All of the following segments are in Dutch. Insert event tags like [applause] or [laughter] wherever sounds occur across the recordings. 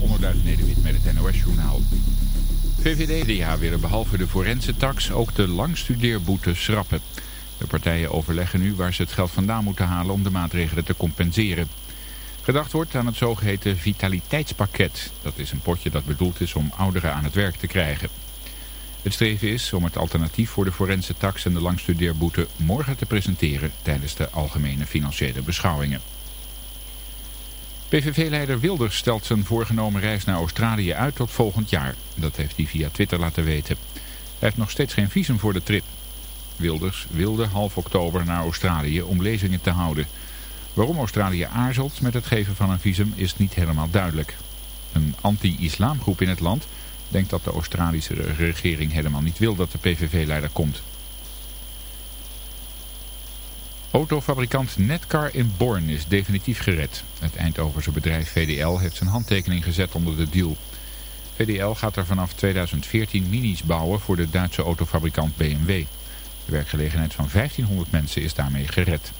Onderduif Nederwit met het NOS-journaal. VVD-DA willen behalve de forense tax ook de langstudeerboete schrappen. De partijen overleggen nu waar ze het geld vandaan moeten halen om de maatregelen te compenseren. Gedacht wordt aan het zogeheten vitaliteitspakket. Dat is een potje dat bedoeld is om ouderen aan het werk te krijgen. Het streven is om het alternatief voor de forense tax en de langstudeerboete morgen te presenteren tijdens de algemene financiële beschouwingen. PVV-leider Wilders stelt zijn voorgenomen reis naar Australië uit tot volgend jaar. Dat heeft hij via Twitter laten weten. Hij heeft nog steeds geen visum voor de trip. Wilders wilde half oktober naar Australië om lezingen te houden. Waarom Australië aarzelt met het geven van een visum is niet helemaal duidelijk. Een anti-islamgroep in het land denkt dat de Australische regering helemaal niet wil dat de PVV-leider komt. Autofabrikant Netcar in Born is definitief gered. Het Eindhovense bedrijf VDL heeft zijn handtekening gezet onder de deal. VDL gaat er vanaf 2014 minis bouwen voor de Duitse autofabrikant BMW. De werkgelegenheid van 1500 mensen is daarmee gered.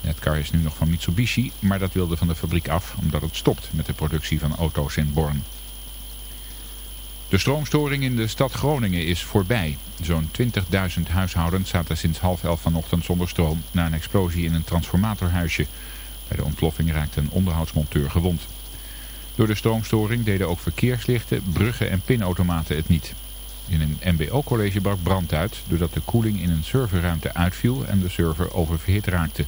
Netcar is nu nog van Mitsubishi, maar dat wilde van de fabriek af omdat het stopt met de productie van auto's in Born. De stroomstoring in de stad Groningen is voorbij. Zo'n 20.000 huishoudens zaten sinds half elf vanochtend zonder stroom na een explosie in een transformatorhuisje. Bij de ontploffing raakte een onderhoudsmonteur gewond. Door de stroomstoring deden ook verkeerslichten, bruggen en pinautomaten het niet. In een mbo-college brak brand uit doordat de koeling in een serverruimte uitviel en de server oververhit raakte.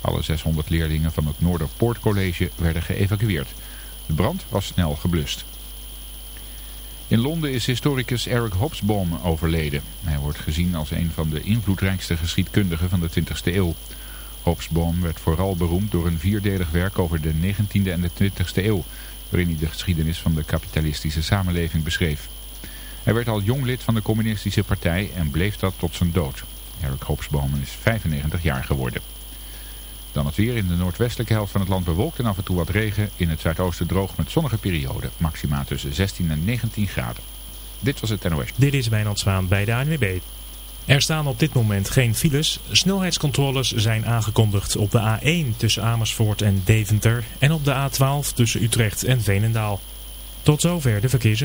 Alle 600 leerlingen van het Noorderpoortcollege werden geëvacueerd. De brand was snel geblust. In Londen is historicus Eric Hobsbawm overleden. Hij wordt gezien als een van de invloedrijkste geschiedkundigen van de 20e eeuw. Hobsbawm werd vooral beroemd door een vierdelig werk over de 19e en de 20e eeuw, waarin hij de geschiedenis van de kapitalistische samenleving beschreef. Hij werd al jong lid van de communistische partij en bleef dat tot zijn dood. Eric Hobsbawm is 95 jaar geworden. Dan het weer in de noordwestelijke helft van het land bewolkt en af en toe wat regen. In het zuidoosten droog met zonnige periode. Maxima tussen 16 en 19 graden. Dit was het NOS. Dit is Wijnand Zwaan bij de ANWB. Er staan op dit moment geen files. Snelheidscontroles zijn aangekondigd op de A1 tussen Amersfoort en Deventer. En op de A12 tussen Utrecht en Veenendaal. Tot zover de verkeers.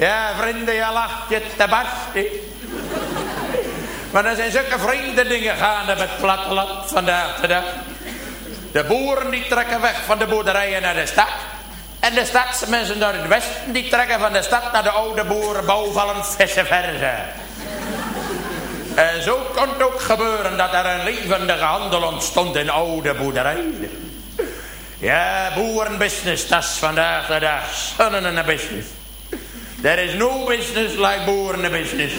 Ja, vrienden, je lacht je te barsten. Maar er zijn zulke vreemde dingen gaande met het platteland vandaag de dag. De boeren die trekken weg van de boerderijen naar de stad. En de stadsmensen naar het westen die trekken van de stad naar de oude boeren bouwvallen vice versa. En zo kon het ook gebeuren dat er een levendige handel ontstond in oude boerderijen. Ja, boerenbusiness, dat is vandaag de dag. Zonnen business. There is no business like boerenbusiness.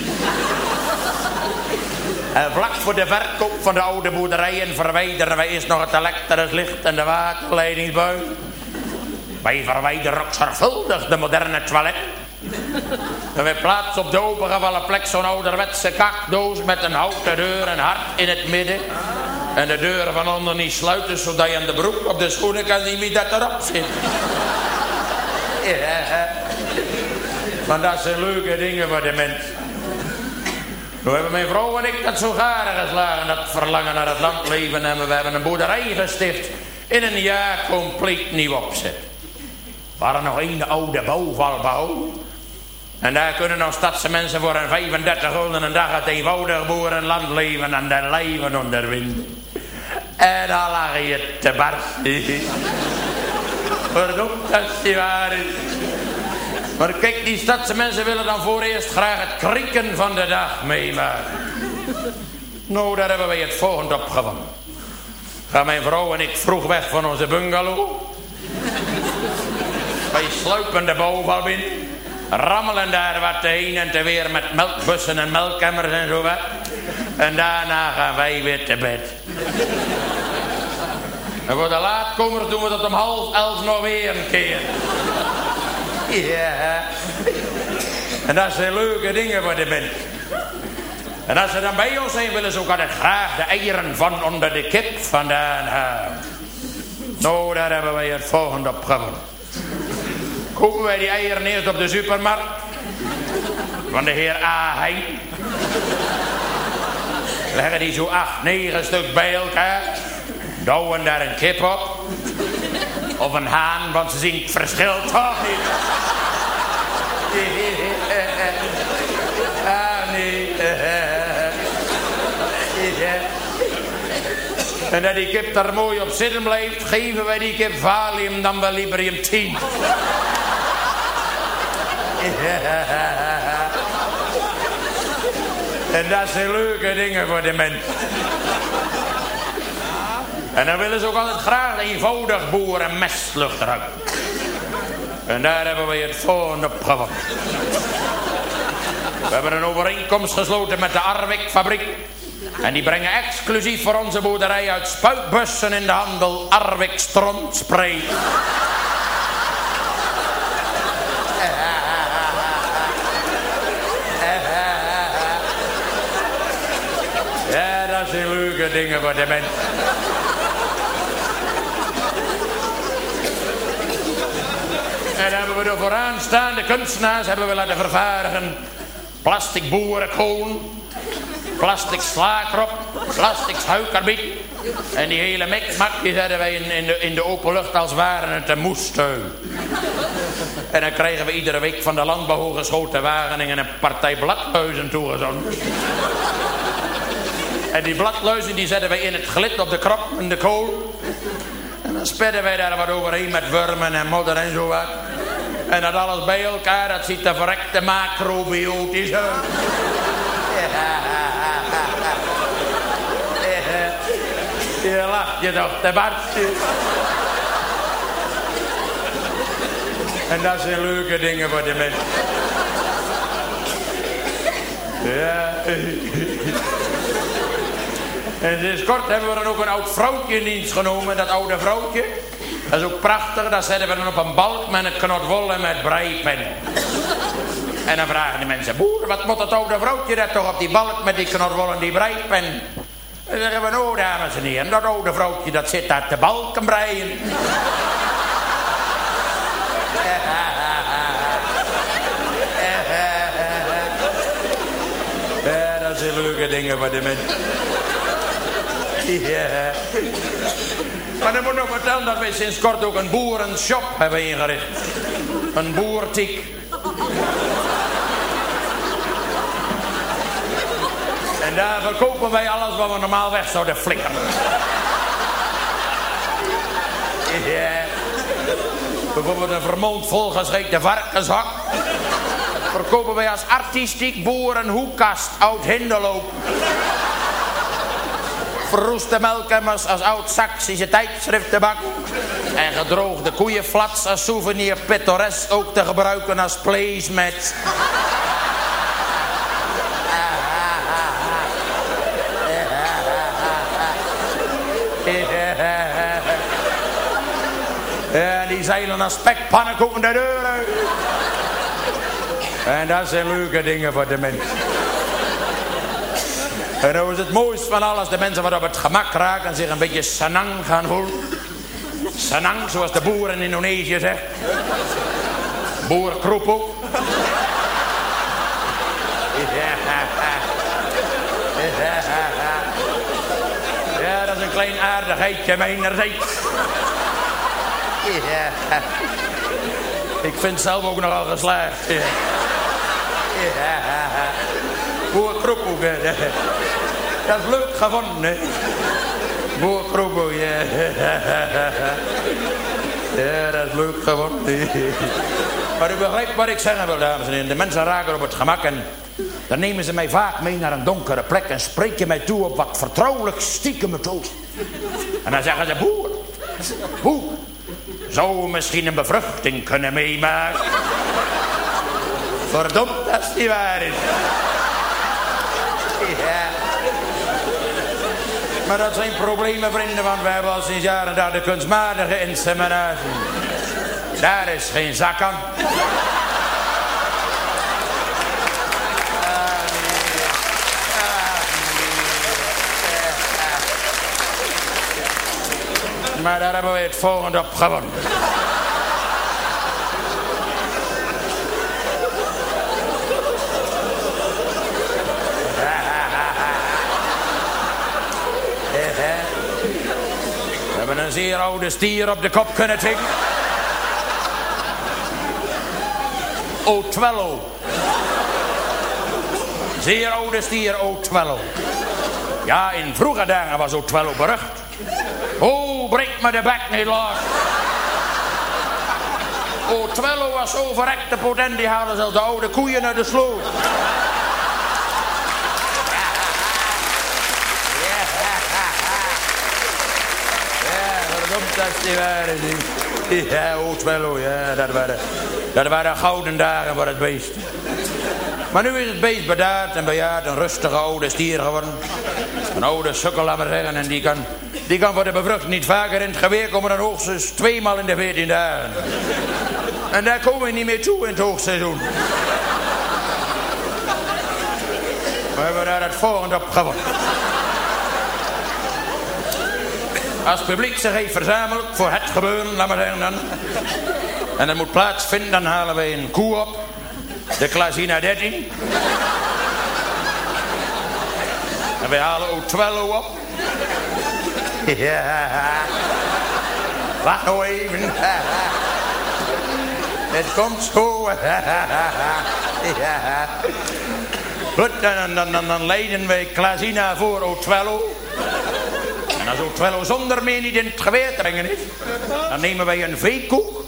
En vlak voor de verkoop van de oude boerderijen verwijderen wij eerst nog het elektrisch licht en de waterleidingsbui. Wij verwijderen ook zorgvuldig de moderne toilet. En wij plaatsen op de opengevallen plek zo'n ouderwetse kakdoos met een houten deur en hart in het midden. En de deuren van onder niet sluiten zodat je aan de broek op de schoenen kan zien wie dat erop zit. Ja. Maar dat zijn leuke dingen voor de mens. Nu hebben mijn vrouw en ik dat zo garen geslagen, dat verlangen naar het landleven. En we hebben een boerderij gesticht in een jaar compleet nieuw opzet. We hadden nog één oude bouwvalbouw. En daar kunnen nog stadse mensen voor een 35 gulden een dag het eenvoudig boerenland leven en de leven onder wind. En dan lag je te barsten. [laughs] Verdomd dat die waar is. Maar kijk, die stadse mensen willen dan voor eerst graag het krieken van de dag meemaken. Nou, daar hebben wij het volgende opgevangen. Gaan mijn vrouw en ik vroeg weg van onze bungalow. Wij sluipen de bouwval binnen. Rammelen daar wat heen en te weer met melkbussen en melkemmers en zo wat. En daarna gaan wij weer te bed. En voor de laatkomers doen we dat om half elf nog weer een keer. Ja. En dat zijn leuke dingen voor de mens. En als ze dan bij ons zijn, willen ze ook altijd graag de eieren van onder de kip vandaan halen. Nou, daar hebben wij het volgende op gewonnen. Kopen wij die eieren eerst op de supermarkt. Van de heer A. Heijn. Leggen die zo acht, negen stuk bij elkaar. Douwen daar een kip op. Of een haan, want ze zien het verschil toch niet. Ah, nee. En dat die kip daar mooi op zitten blijft, geven wij die kip Valium dan wel Librium 10. En dat zijn leuke dingen voor de mens. En dan willen ze ook altijd graag eenvoudig boeren mestlucht ruiken. En daar hebben we het volgende op gewacht. We hebben een overeenkomst gesloten met de Arwik fabriek. En die brengen exclusief voor onze boerderij uit spuitbussen in de handel Arwik strontspray. Ja, dat zijn leuke dingen voor de mens. En dan hebben de vooraanstaande kunstenaars hebben we laten vervaardigen. Plastic boerenkool, plastic slaakrop, plastic suikerbiet. En die hele mikmak die zetten wij in, in, de, in de open lucht als waren het een moestuin. En dan krijgen we iedere week van de landbouwhogeschool Wageningen een partij bladluizen toegezonden. En die bladluizen die zetten wij in het glit op de krop en de kool. En dan spedden wij daar wat overheen met wormen en modder en zo wat. En dat alles bij elkaar, dat ziet er verrekte macrobiotisch uit. [laughs] Je lacht je toch te barsten. En dat zijn leuke dingen voor de mensen. Ja. [laughs] En sinds kort hebben we dan ook een oud vrouwtje in dienst genomen. Dat oude vrouwtje. Dat is ook prachtig. Dat zetten we dan op een balk met een knot wol en met breipennen. En dan vragen de mensen, boer, wat moet dat oude vrouwtje dat toch op die balk met die knot wol en die breipen? En dan zeggen we, nou dames en heren, dat oude vrouwtje dat zit daar te balken breien. [laughs] Ja, dat zijn leuke dingen voor de mensen. Ja. Maar dan moet ik nog vertellen dat wij sinds kort ook een boerenshop hebben ingericht. Een boertiek. En daar verkopen wij alles wat we normaal weg zouden flikken. Ja. Bijvoorbeeld een vermond volgeschikte varkenshak. Verkopen wij als artistiek boerenhoekkast oud hinderloop verroeste melkemmers als oud-Saxische tijdschriftenbak. En gedroogde koeienflats als souvenir pittoresk ook te gebruiken als placemat. En die zeilen als spekpannenkoeken de deur uit. En dat zijn leuke dingen voor de mens. En dat is het mooiste van alles. De mensen wat op het gemak raken en zich een beetje sanang gaan voelen. Sanang, zoals de boer in Indonesië zegt. Boer kroepoe. Ja, dat is een klein aardigheidje mijnerzijds. Ik vind zelf ook nogal geslaagd. Boer kroepoe. Dat is leuk gevonden. Boer ja. Ja, dat is leuk gevonden. Maar u begrijpt wat ik zeggen wil, dames en heren. De mensen raken op het gemak en dan nemen ze mij vaak mee naar een donkere plek en spreken mij toe op wat vertrouwelijk stiekem methode. En dan zeggen ze, boer, boer, zou misschien een bevruchting kunnen meemaken? Verdomd als niet waar is. Ja. Maar dat zijn problemen, vrienden, want we hebben al sinds jaren daar de kunstmatige inseminatie. Daar is geen zak aan. Maar daar hebben we het volgende op gewonnen. Zeer oude stier op de kop kunnen tikken. Otwello. Zeer oude stier Otwello. Ja, in vroege dagen was Otwello berucht. Oh, breek me de bek niet los. Otwello was zo verrekte potent, die haalden zelfs de oude koeien naar de sloot. Ja, die. Ja, Otwello, ja, dat waren, dat waren gouden dagen voor het beest. Maar nu is het beest bedaard en bejaard, een rustige oude stier geworden. Een oude sukkel, laat maar zeggen, en die kan, die kan voor de bevruchting niet vaker in het geweer komen dan hoogstens tweemaal in de veertien dagen. En daar komen we niet meer toe in het hoogseizoen. We hebben daar het volgende op gewonnen. Als publiek zich heeft verzameld voor het gebeuren, laat maar zeggen dan. En dat moet plaatsvinden, dan halen wij een koe op. De Klasina 13. En wij halen ook Twello op. [laughs] Ja. Wacht nou even. [laughs] Het komt zo. [laughs] Ja. Goed, dan, dan leiden wij Klasina voor Otwello. Als Otwello zonder meer niet in het geweer te brengen is, dan nemen wij een veekoek,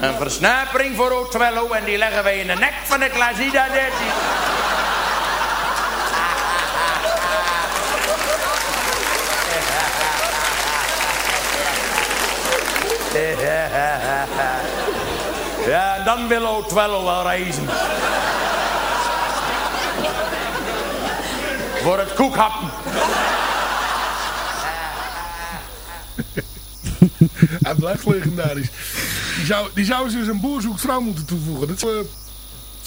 een versnapering voor Otwello en die leggen wij in de nek van de Klasina 13. Ja, dan wil Otwello wel reizen. Voor het koekhappen. Hij blijft legendarisch. Die zou, die zou ze dus een boer zoekt vrouw moeten toevoegen. Dat, zou-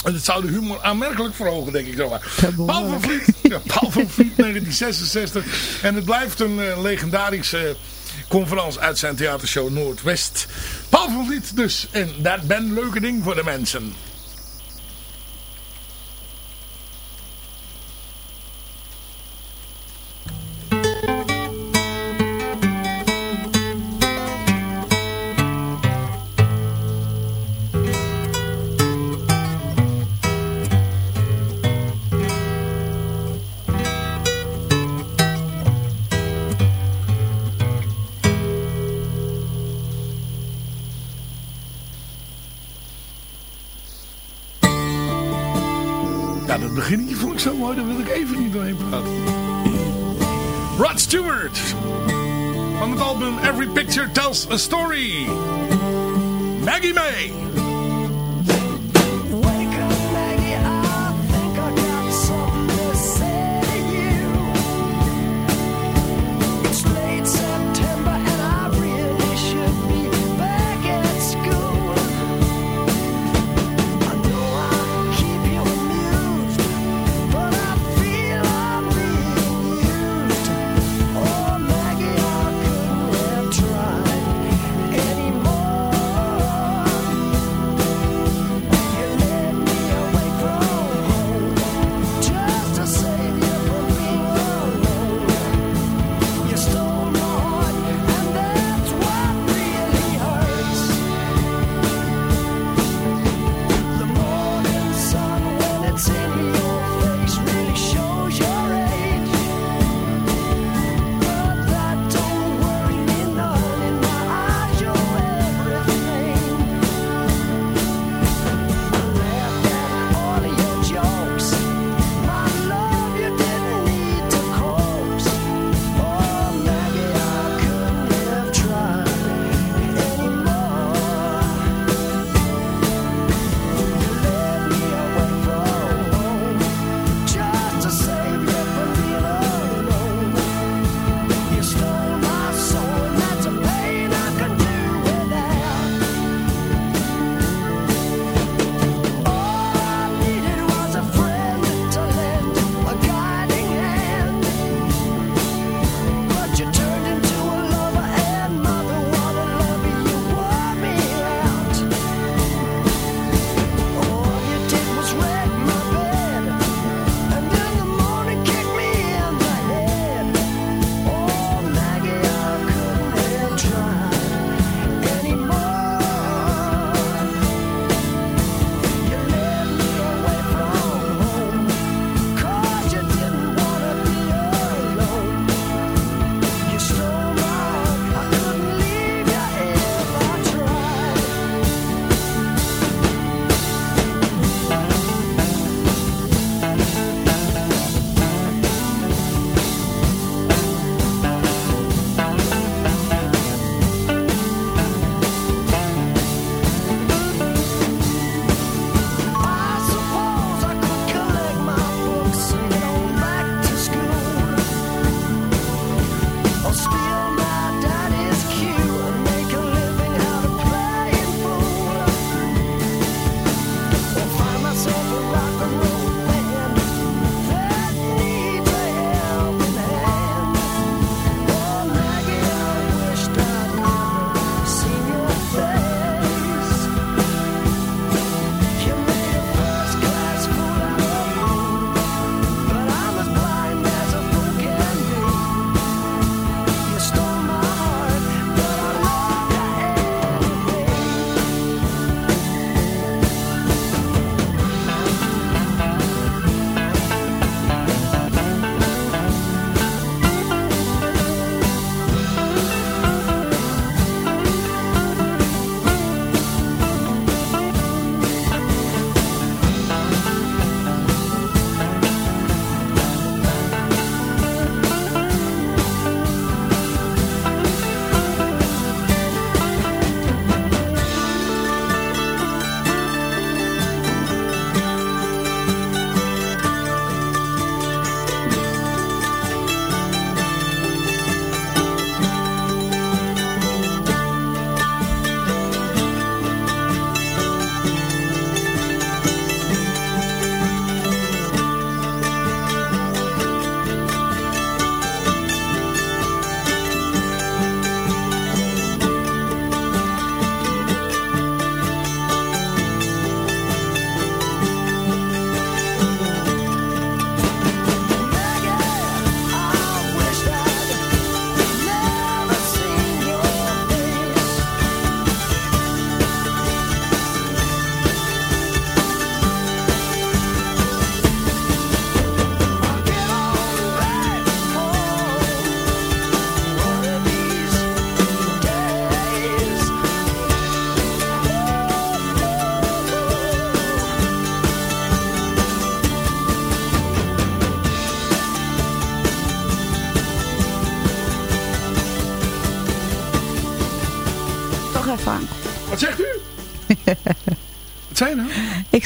dat zou de humor aanmerkelijk verhogen, denk ik zo maar. Paul van Vliet, [laughs] ja, Paul van Vliet 1966. En het blijft een eh, legendarische conferentie uit zijn theatershow Noordwest. Paul van Vliet dus. En dat ben een leuke ding voor de mensen. A Story. Maggie May.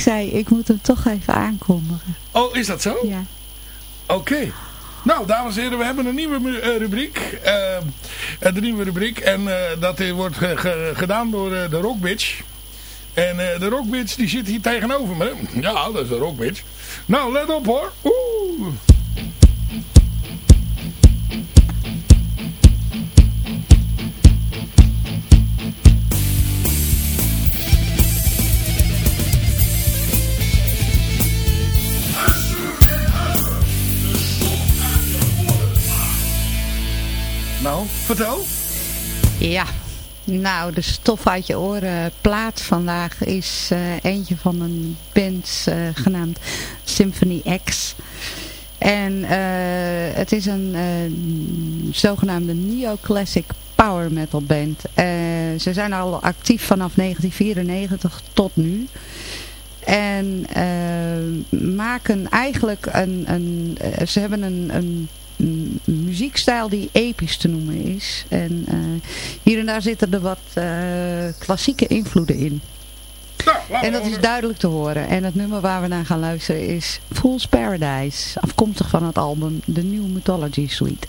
Zei, ik moet hem toch even aankondigen. Oh, is dat zo? Ja. Oké. Nou, dames en heren, we hebben een nieuwe eh, rubriek. Eh, eh, de nieuwe rubriek. En eh, dat eh, wordt ge- ge- gedaan door eh, de Rockbitch. En eh, de Rockbitch die zit hier tegenover me. Ja, dat is de Rockbitch. Nou, let op hoor. Ja, nou, de stof uit je oren plaat vandaag is eh, eentje van een band eh, genaamd Symphony X. En eh, het is een zogenaamde neoclassic power metal band. Ze zijn al actief vanaf 1994 tot nu. En maken eigenlijk een... een ze hebben een, een muziekstijl die episch te noemen is. En eh, hier en daar zitten er wat eh, klassieke invloeden in. Nou, En dat is duidelijk te horen. En het nummer waar we naar gaan luisteren is Fool's Paradise. Afkomstig van het album The New Mythology Suite.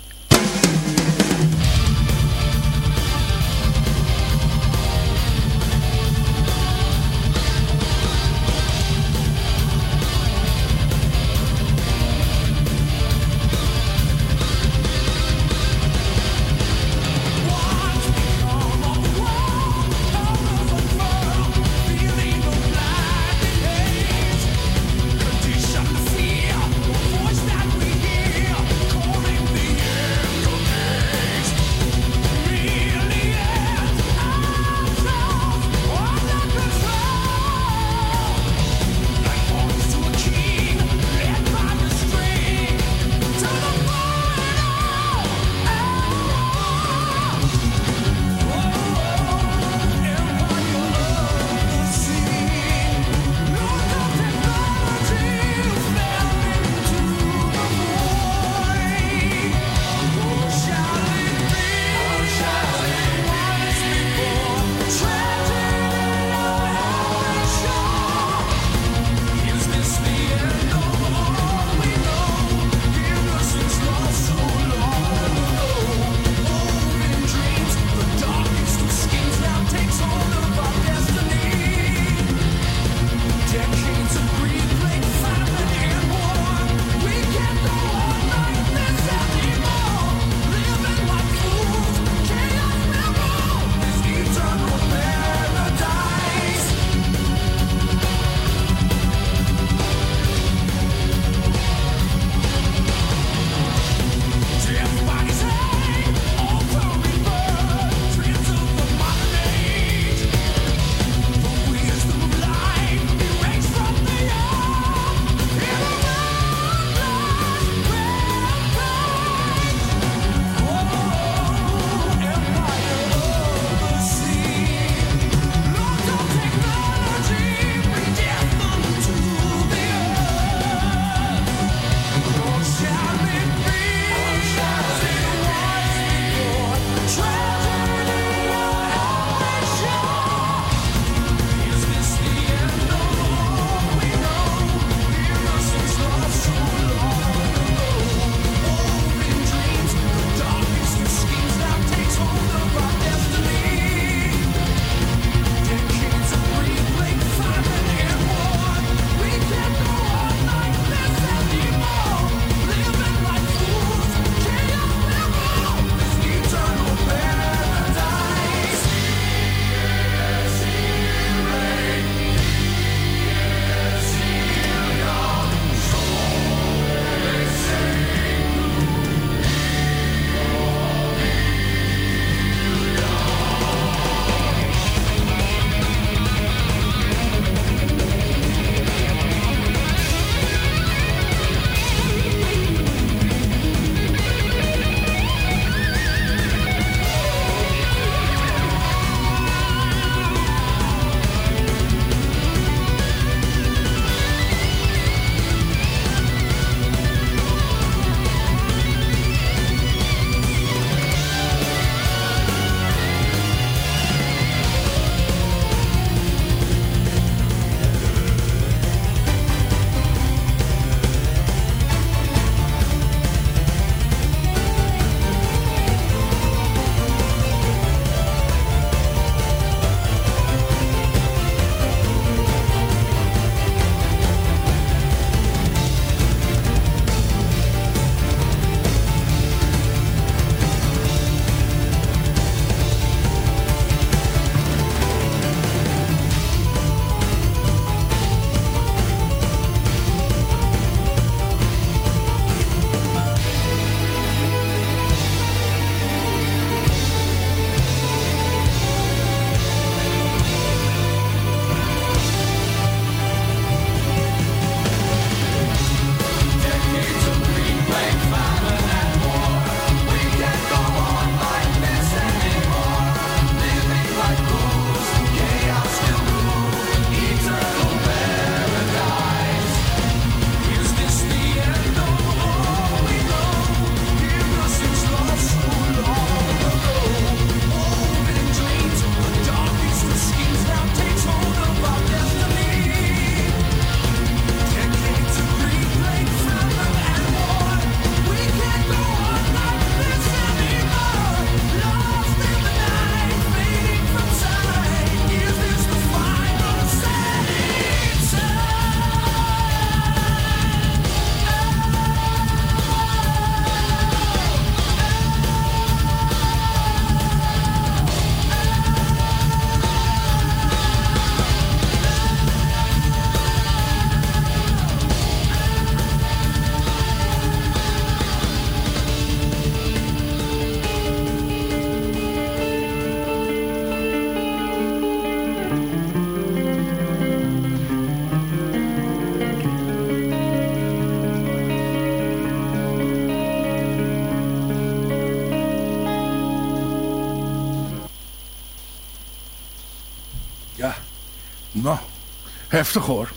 Heftig hoor.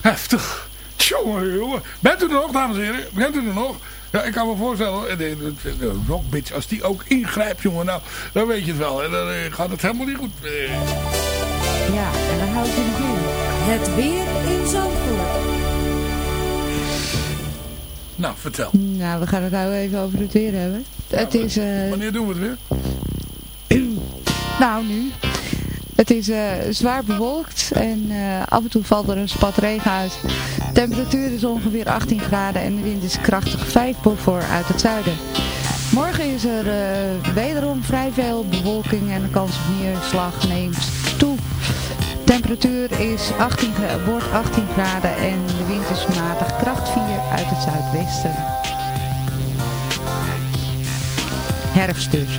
Heftig. Tjonge, jongen. Bent u er nog, dames en heren? Bent u er nog? Ja, ik kan me voorstellen, eh, de, de, de, de rockbitch, als die ook ingrijpt, jongen, nou, dan weet je het wel. En dan eh, gaat het helemaal niet goed. Eh, Ja, en dan houdt hij nog in. Het weer in Zandvoort. Nou, vertel. Nou, we gaan het nou even over het weer hebben. Het is... eh, Wanneer doen we het weer? Nou, nu. Het is eh, zwaar bewolkt en eh, af en toe valt er een spat regen uit. De temperatuur is ongeveer 18 graden en de wind is krachtig 5 voor uit het zuiden. Morgen is er eh, wederom vrij veel bewolking en de kans op neerslag neemt toe. De temperatuur is 18, gra- wordt 18 graden en de wind is matig kracht 4 uit het zuidwesten. Herfst dus.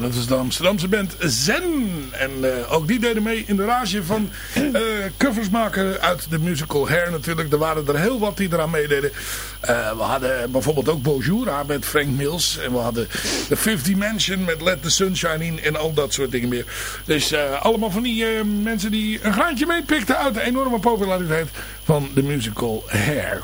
Dat is de Amsterdamse band Zen. En eh, ook die deden mee in de rage van eh, covers maken uit de musical Hair natuurlijk. Er waren er heel wat die eraan meededen. Eh, we hadden bijvoorbeeld ook Bonjour met Frank Mills. En we hadden The Fifth Dimension met Let the Sunshine In en al dat soort dingen meer. Dus allemaal van die mensen die een graantje meepikten uit de enorme populariteit van de musical Hair.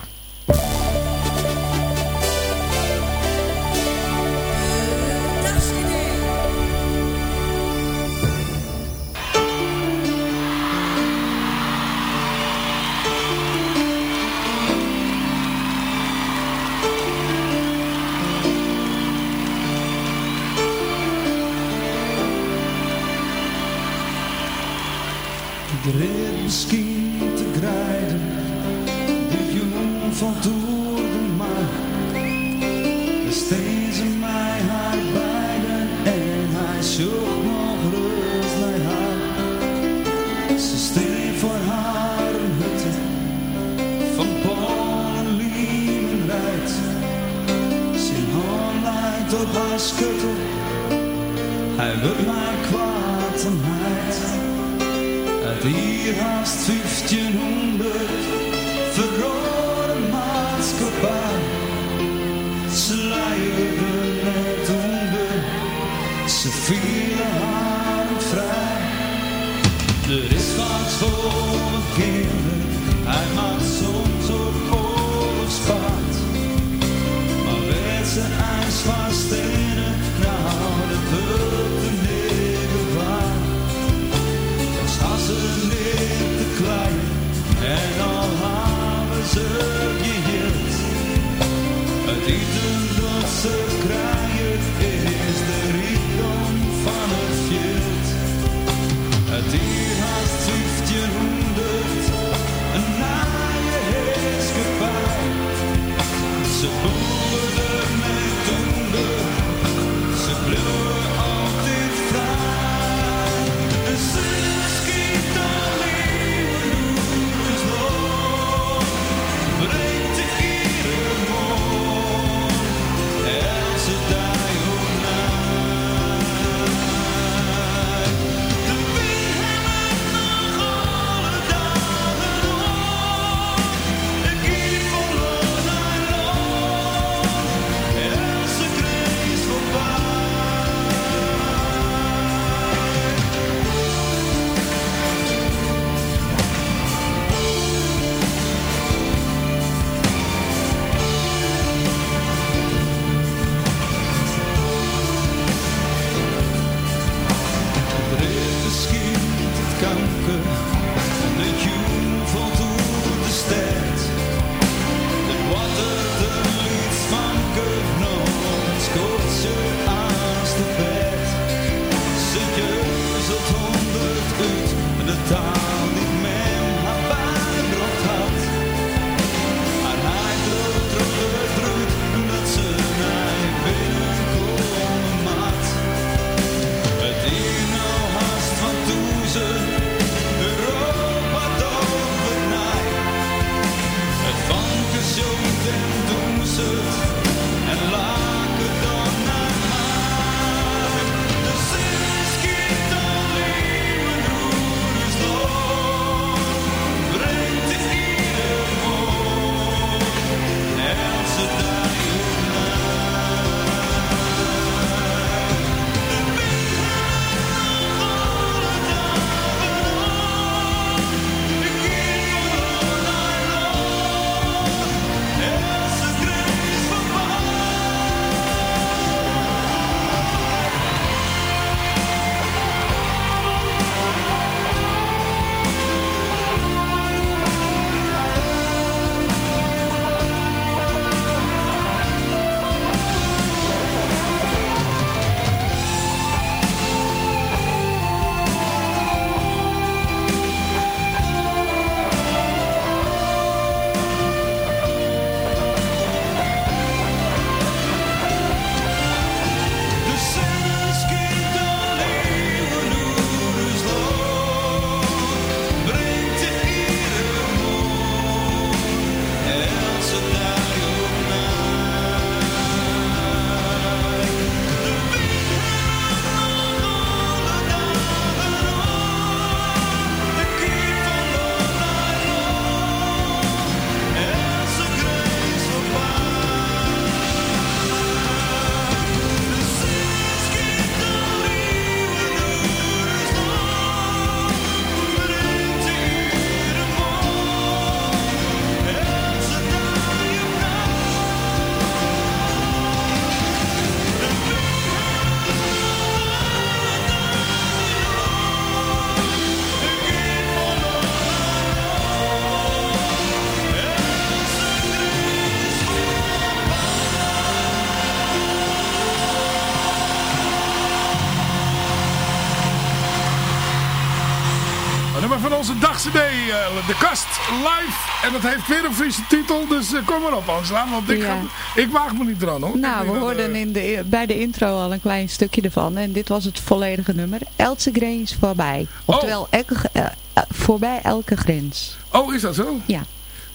De Kast Live. En dat heeft weer een Friese titel, dus eh, kom maar op Angela, want ik, Ja. ga- ik waag me niet eraan hoor. Nou, we dat, hoorden eh, in de, bij de intro al een klein stukje ervan. En dit was het volledige nummer. Else grens voorbij. Oftewel, elke, eh, eh, voorbij elke grens. Oh, is dat zo? Ja.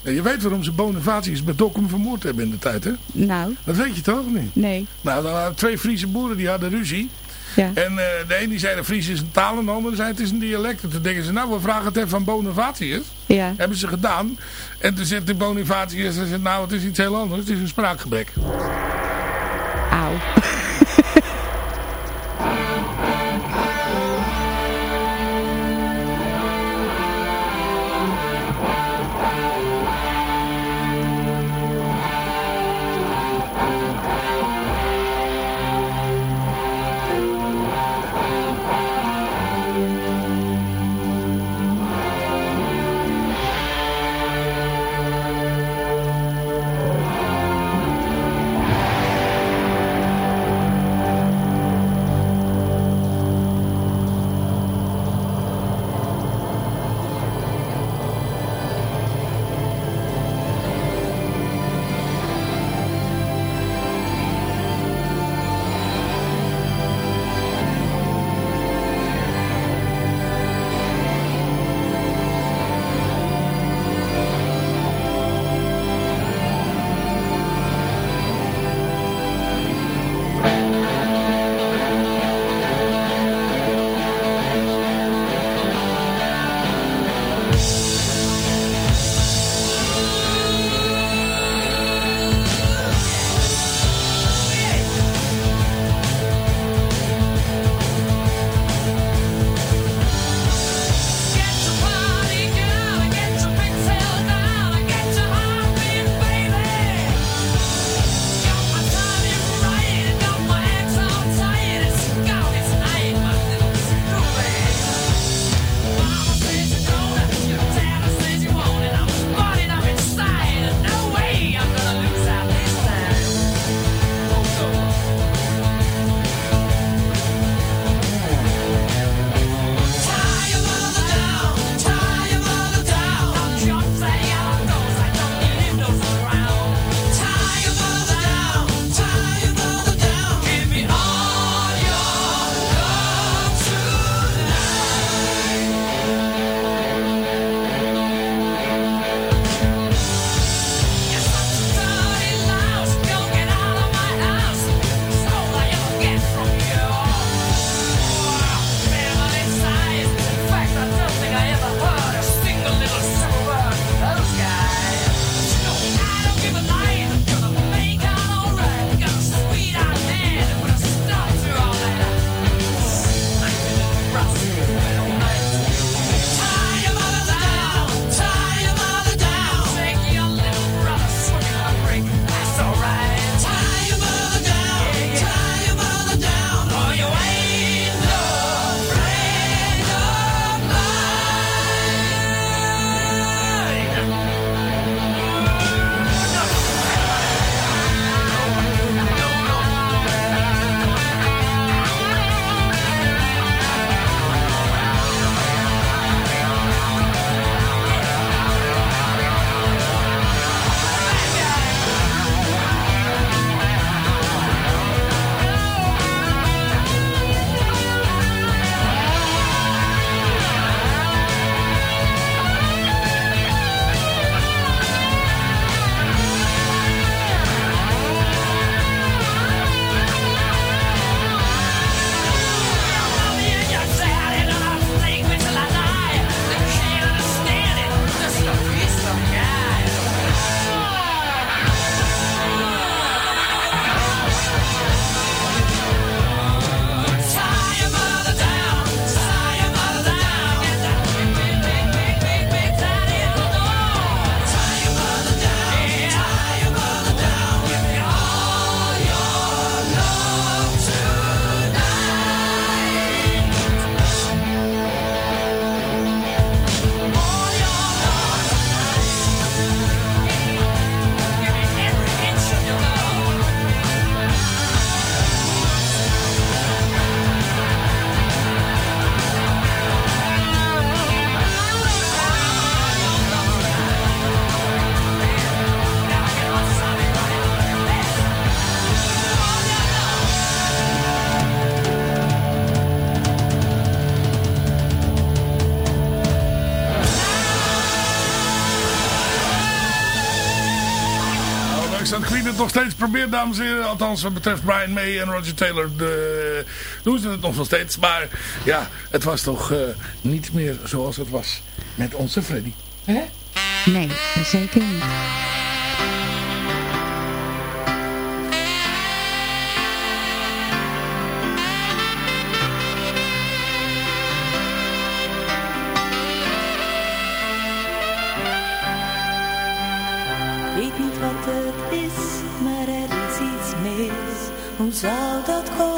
Je weet waarom ze Bonavacius met Dokkum vermoord hebben in de tijd, hè? Nou, Dat weet je toch niet? nee. Nou, dan waren twee Friese boeren die hadden ruzie. Ja. En eh, de een die zei de Fries is een taal en de ander zei het is een dialect. En toen denken ze, nou we vragen het even van Bonavatius. Ja. Hebben ze gedaan. En toen zegt de Bonavatius, nou het is iets heel anders. Het is een spraakgebrek. Auw. Dat Queen het nog steeds probeert, dames en heren. Althans, wat betreft Brian May en Roger Taylor de, doen ze het nog steeds. Maar ja, het was toch uh, niet meer zoals het was met onze Freddy. Hè? Nee, zeker niet. Hoe zou dat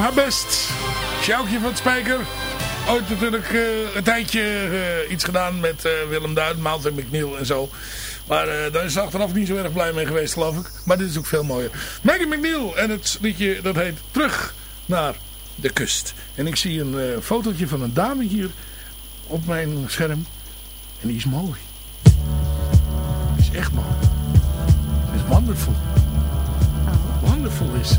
haar best. Sjoukje van het Spijker. Ooit natuurlijk eh, een tijdje eh, iets gedaan met eh, Willem Duin, Mountain McNeil en zo. Maar daar is ze achteraf niet zo erg blij mee geweest, geloof ik. Maar dit is ook veel mooier. Maggie McNeil en het liedje dat heet Terug naar de kust. En ik zie een fotootje van een dame hier op mijn scherm. En die is mooi. Die is echt mooi. Is wonderful. Wonderful is.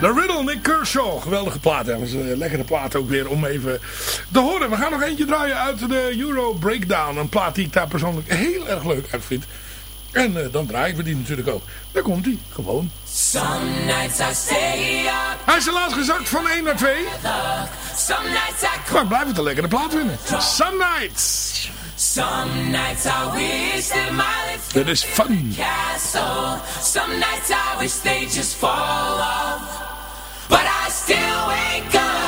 the night flight Shaw, geweldige plaat. Dat was een lekkere plaat ook weer om even te horen. We gaan nog eentje draaien uit de Euro Breakdown. Een plaat die ik daar persoonlijk heel erg leuk uit vind. En uh, dan draaien we die natuurlijk ook. Daar komt hij, gewoon. Some nights I stay up. Hij is helaas gezakt van 1 naar 2. Some nights I Maar blijft het een lekkere plaat vinden. Some Nights. Some nights I wish that my is fun. castle. Some nights I wish they just fall off. But I still wake up.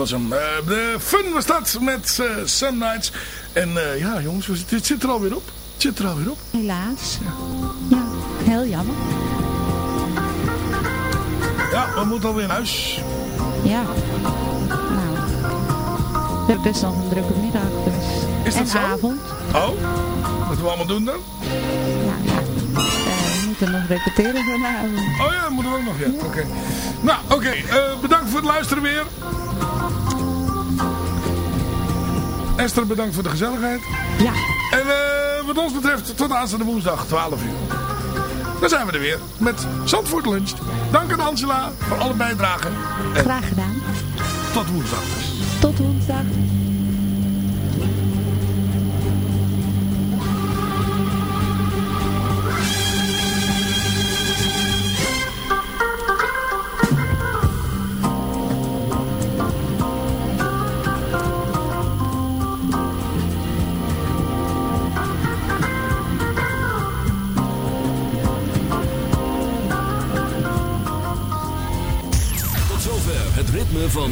was hem. Eh, de fun was dat met eh Some Nights. En eh, ja, jongens, het zit er alweer op. Het zit er alweer op. Helaas. Ja, heel jammer. Ja, we moeten alweer naar huis. Ja. Nou. We hebben best nog een drukke middag dus. Is dat en zo? avond. Oh, wat we allemaal doen dan? Ja, ja. We moeten nog repeteren vanavond. Oh ja, dat moeten we ook nog, ja. Oké. Nou, oké. bedankt voor het luisteren weer. Esther, bedankt voor de gezelligheid. Ja. En eh, wat ons betreft, tot aanstaande woensdag, 12 uur. Dan zijn we er weer met Zandvoort Lunch. Dank aan Angela voor alle bijdragen. En Graag gedaan. tot woensdag. Tot woensdag.